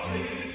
I'll